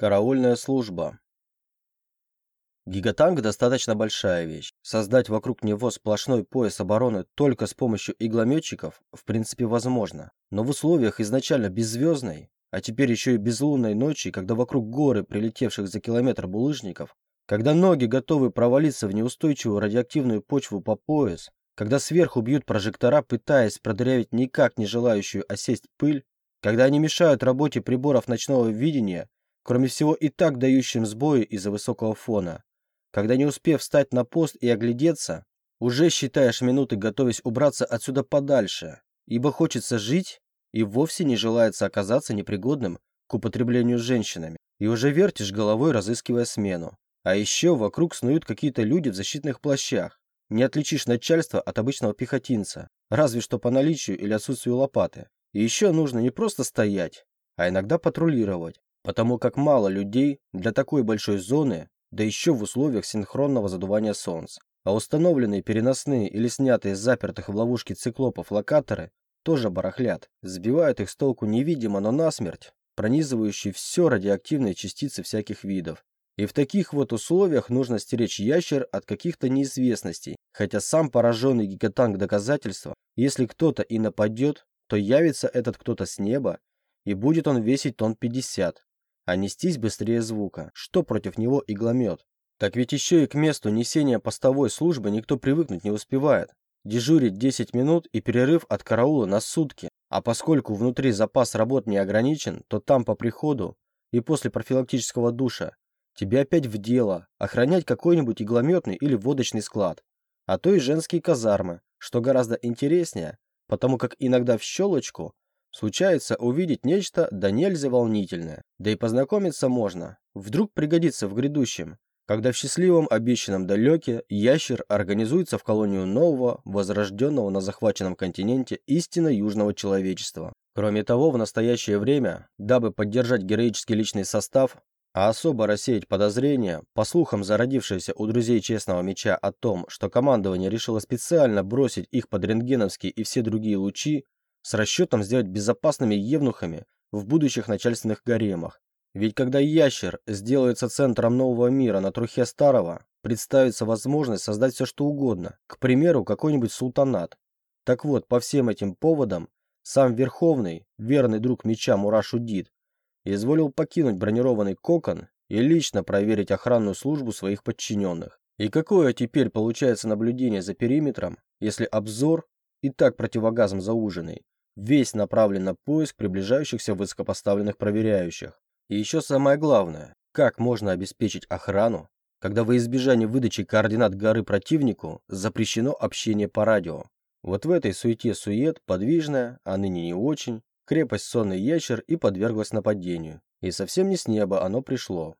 Караульная служба. Гигатанк достаточно большая вещь. Создать вокруг него сплошной пояс обороны только с помощью иглометчиков в принципе возможно. Но в условиях изначально беззвездной, а теперь еще и безлунной ночи, когда вокруг горы прилетевших за километр булыжников, когда ноги готовы провалиться в неустойчивую радиоактивную почву по пояс, когда сверху бьют прожектора, пытаясь продырявить никак не желающую осесть пыль, когда они мешают работе приборов ночного видения, кроме всего и так дающим сбои из-за высокого фона. Когда не успев встать на пост и оглядеться, уже считаешь минуты, готовясь убраться отсюда подальше, ибо хочется жить и вовсе не желается оказаться непригодным к употреблению женщинами, и уже вертишь головой, разыскивая смену. А еще вокруг снуют какие-то люди в защитных плащах. Не отличишь начальство от обычного пехотинца, разве что по наличию или отсутствию лопаты. И еще нужно не просто стоять, а иногда патрулировать, потому как мало людей для такой большой зоны, да еще в условиях синхронного задувания солнца. А установленные переносные или снятые из запертых в ловушке циклопов локаторы тоже барахлят, сбивают их с толку невидимо, но насмерть, пронизывающие все радиоактивные частицы всяких видов. И в таких вот условиях нужно стеречь ящер от каких-то неизвестностей, хотя сам пораженный гигатанк доказательства, если кто-то и нападет, то явится этот кто-то с неба, и будет он весить тонн 50, а нестись быстрее звука. Что против него игломет? Так ведь еще и к месту несения постовой службы никто привыкнуть не успевает. Дежурить 10 минут и перерыв от караула на сутки. А поскольку внутри запас работ не ограничен, то там по приходу и после профилактического душа тебе опять в дело охранять какой-нибудь иглометный или водочный склад, а то и женские казармы, что гораздо интереснее, потому как иногда в щелочку случается увидеть нечто да нельзя волнительное. Да и познакомиться можно. Вдруг пригодится в грядущем, когда в счастливом обещанном далеке ящер организуется в колонию нового, возрожденного на захваченном континенте истинно южного человечества. Кроме того, в настоящее время, дабы поддержать героический личный состав, а особо рассеять подозрения, по слухам зародившиеся у друзей Честного Меча о том, что командование решило специально бросить их под рентгеновские и все другие лучи, с расчетом сделать безопасными евнухами в будущих начальственных гаремах. Ведь когда ящер сделается центром нового мира на трухе старого, представится возможность создать все что угодно, к примеру, какой-нибудь султанат. Так вот, по всем этим поводам, сам Верховный, верный друг меча Мурашудит, изволил покинуть бронированный кокон и лично проверить охранную службу своих подчиненных. И какое теперь получается наблюдение за периметром, если обзор, и так противогазом зауженный, весь направлен на поиск приближающихся высокопоставленных проверяющих. И еще самое главное, как можно обеспечить охрану, когда во избежание выдачи координат горы противнику запрещено общение по радио. Вот в этой суете-сует подвижная, а ныне не очень, крепость сонный ящер и подверглась нападению. И совсем не с неба оно пришло.